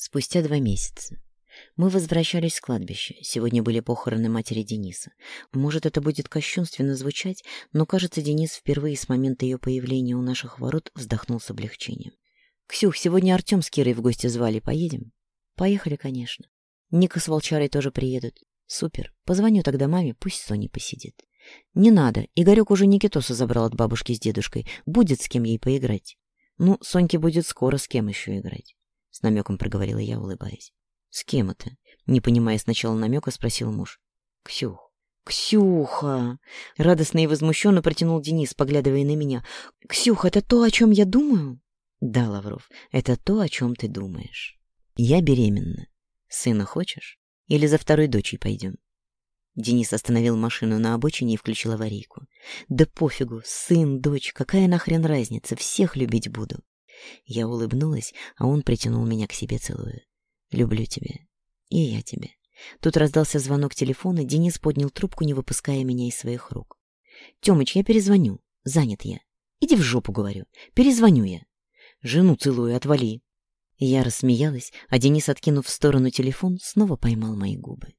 Спустя два месяца. Мы возвращались с кладбища. Сегодня были похороны матери Дениса. Может, это будет кощунственно звучать, но, кажется, Денис впервые с момента ее появления у наших ворот вздохнул с облегчением. «Ксюх, сегодня Артем с Кирой в гости звали. Поедем?» «Поехали, конечно. Ника с Волчарой тоже приедут. Супер. Позвоню тогда маме, пусть Соня посидит». «Не надо. Игорек уже Никитоса забрал от бабушки с дедушкой. Будет с кем ей поиграть». «Ну, Соньке будет скоро с кем еще играть». С намеком проговорила я, улыбаясь. «С кем это?» Не понимая сначала намека, спросил муж. «Ксюх». «Ксюха!» — радостно и возмущенно протянул Денис, поглядывая на меня. «Ксюха, это то, о чем я думаю?» «Да, Лавров, это то, о чем ты думаешь. Я беременна. Сына хочешь? Или за второй дочей пойдем?» Денис остановил машину на обочине и включил аварийку. «Да пофигу, сын, дочь, какая нахрен разница, всех любить буду. Я улыбнулась, а он притянул меня к себе, целуя. «Люблю тебя. И я тебя». Тут раздался звонок телефона, Денис поднял трубку, не выпуская меня из своих рук. «Тёмыч, я перезвоню. Занят я. Иди в жопу, говорю. Перезвоню я. Жену целую, отвали». Я рассмеялась, а Денис, откинув в сторону телефон, снова поймал мои губы.